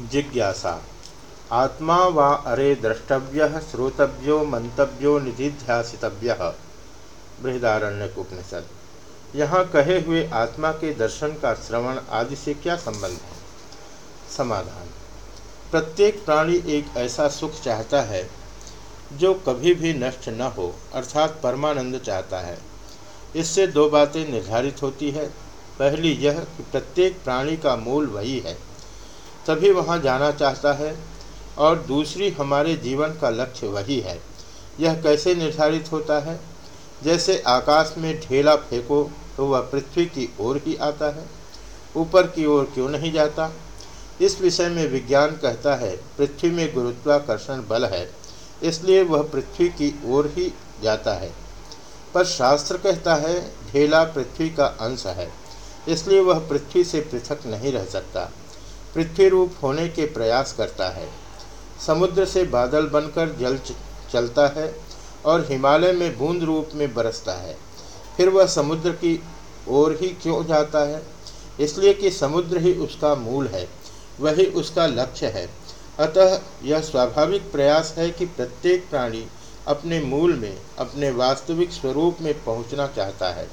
जिज्ञासा। आत्मा वा अरे द्रष्टव्य, श्रोतव्यो, मंतव्यो निधिध्यासितव्य बृहदारण्य उपनिषद यहाँ कहे हुए आत्मा के दर्शन का श्रवण आदि से क्या संबंध है? समाधान। प्रत्येक प्राणी एक ऐसा सुख चाहता है, जो कभी भी नष्ट न हो, अर्थात परमानंद चाहता है। इससे दो बातें निर्धारित होती है। पहली यह कि प्रत्येक प्राणी का मूल वही है। तभी वहाँ जाना चाहता है और दूसरी हमारे जीवन का लक्ष्य वही है। यह कैसे निर्धारित होता है? जैसे आकाश में ढेला फेंको तो वह पृथ्वी की ओर ही आता है। ऊपर की ओर क्यों नहीं जाता? इस विषय में विज्ञान कहता है, पृथ्वी में गुरुत्वाकर्षण बल है, इसलिए वह पृथ्वी की ओर ही जाता है। पर शास्त्र कहता है, ढेला पृथ्वी का अंश है, इसलिए वह पृथ्वी से पृथक नहीं रह सकता। पृथ्वी रूप होने के प्रयास करता है। समुद्र से बादल बनकर जल चलता है और हिमालय में बूंद रूप में बरसता है। फिर वह समुद्र की ओर ही क्यों जाता है? इसलिए कि समुद्र ही उसका मूल है, वही उसका लक्ष्य है। अतः यह स्वाभाविक प्रयास है कि प्रत्येक प्राणी अपने मूल में, अपने वास्तविक स्वरूप में पहुँचना चाहता है।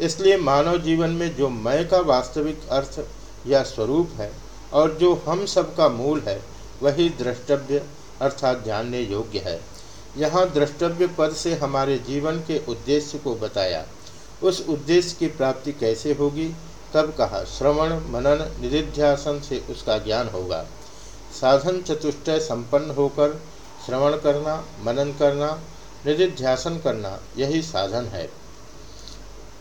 इसलिए मानव जीवन में जो मय का वास्तविक अर्थ या स्वरूप है और जो हम सब का मूल है, वही द्रष्टव्य अर्थात जानने योग्य है। यहाँ द्रष्टव्य पद से हमारे जीवन के उद्देश्य को बताया। उस उद्देश्य की प्राप्ति कैसे होगी? तब कहा? श्रवण, मनन, निधिध्यासन से उसका ज्ञान होगा। साधन चतुष्टय संपन्न होकर श्रवण करना, मनन करना, निधिध्यासन करना, यही साधन है।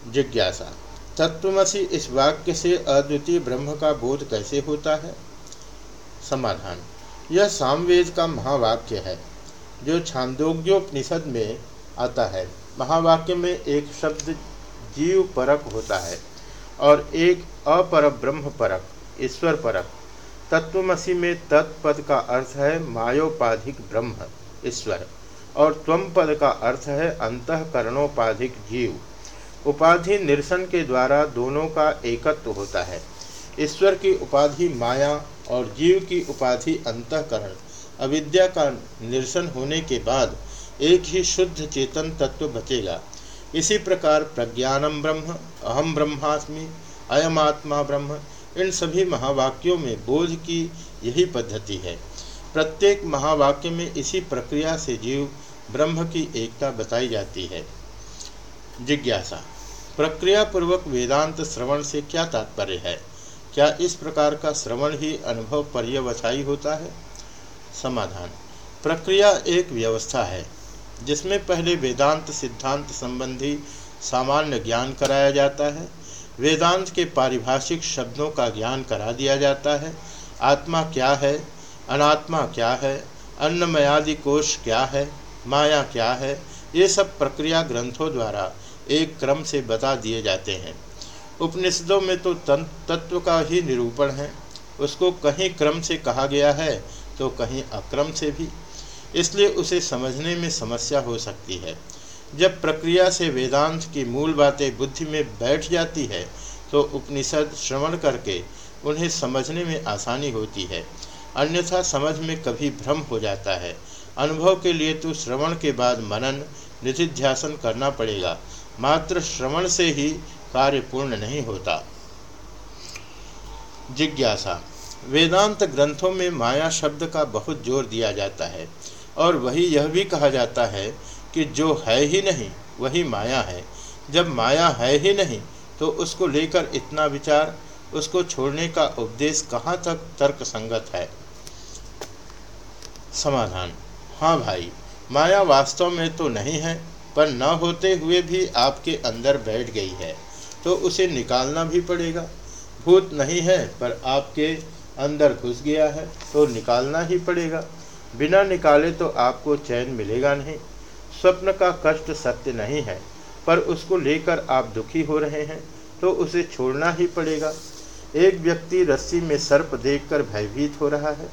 जिज्ञासा। तत्वमसी इस वाक्य से अद्वितीय ब्रह्म का बोध कैसे होता है? समाधान। यह सामवेद का महावाक्य है, जो छांदोग्योपनिषद में आता है। महावाक्य में एक शब्द जीव परक होता है और एक अपर ब्रह्म परक, ईश्वर परक। तत्वमसी में तत्पद का अर्थ है मायोपाधिक ब्रह्म, ईश्वर। और त्वम पद का अर्थ है अंतकरणोपाधिक जीव। उपाधि निरसन के द्वारा दोनों का एकत्व होता है। ईश्वर की उपाधि माया और जीव की उपाधि अंतकरण। अविद्या का निरसन होने के बाद एक ही शुद्ध चेतन तत्व बचेगा। इसी प्रकार प्रज्ञानम ब्रह्म अहम ब्रह्मास्मि, अयम आत्मा ब्रह्म, इन सभी महावाक्यों में बोध की यही पद्धति है। प्रत्येक महावाक्य में इसी प्रक्रिया से जीव ब्रह्म की एकता बताई जाती है। जिज्ञासा। प्रक्रिया पूर्वक वेदांत श्रवण से क्या तात्पर्य है? क्या इस प्रकार का श्रवण ही अनुभव पर्यवसायी होता है? समाधान। प्रक्रिया एक व्यवस्था है, जिसमें पहले वेदांत सिद्धांत संबंधी सामान्य ज्ञान कराया जाता है, वेदांत के पारिभाषिक शब्दों का ज्ञान करा दिया जाता है, आत्मा क्या है, अनात्मा क्या है, अन्नमयादि कोश क्या है, माया क्या है, ये सब प्रक्रिया ग्रंथों द्वारा एक क्रम से बता दिए जाते हैं। उपनिषदों में तो तत्व का ही निरूपण है। उसको कहीं क्रम से कहा गया है तो कहीं अक्रम से भी। इसलिए उसे समझने में समस्या हो सकती है। जब प्रक्रिया से वेदांत की मूल बातें बुद्धि में बैठ जाती है तो उपनिषद श्रवण करके उन्हें समझने में आसानी होती है। अन्यथा समझ में कभी भ्रम हो जाता है। अनुभव के लिए तो श्रवण के बाद मनन, निधिध्यासन करना पड़ेगा। मात्र श्रवण से ही कार्य पूर्ण नहीं होता। जिज्ञासा। वेदांत ग्रंथों में माया शब्द का बहुत ज़ोर दिया जाता है, और वही यह भी कहा जाता है कि जो है ही नहीं, वही माया है। जब माया है ही नहीं तो उसको लेकर इतना विचार, उसको छोड़ने का उपदेश कहाँ तक तर्क संगत है? समाधान। हाँ भाई, माया वास्तव में तो नहीं है पर न होते हुए भी आपके अंदर बैठ गई है तो उसे निकालना भी पड़ेगा। भूत नहीं है, पर आपके अंदर घुस गया है तो निकालना ही पड़ेगा। बिना निकाले तो आपको चैन मिलेगा नहीं। स्वप्न का कष्ट सत्य नहीं है, पर उसको लेकर आप दुखी हो रहे हैं तो उसे छोड़ना ही पड़ेगा। एक व्यक्ति रस्सी में सर्प देखकर भयभीत हो रहा है।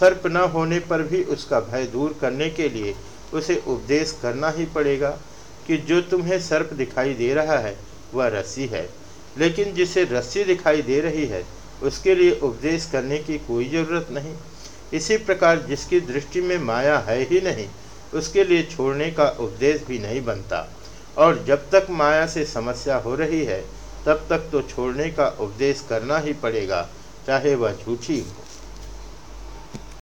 सर्प न होने पर भी उसका भय दूर करने के लिए उसे उपदेश करना ही पड़ेगा कि जो तुम्हें सर्प दिखाई दे रहा है, वह रस्सी है। लेकिन जिसे रस्सी दिखाई दे रही है, उसके लिए उपदेश करने की कोई ज़रूरत नहीं। इसी प्रकार जिसकी दृष्टि में माया है ही नहीं, उसके लिए छोड़ने का उपदेश भी नहीं बनता। और जब तक माया से समस्या हो रही है, तब तक तो छोड़ने का उपदेश करना ही पड़ेगा, चाहे वह झूठी हो।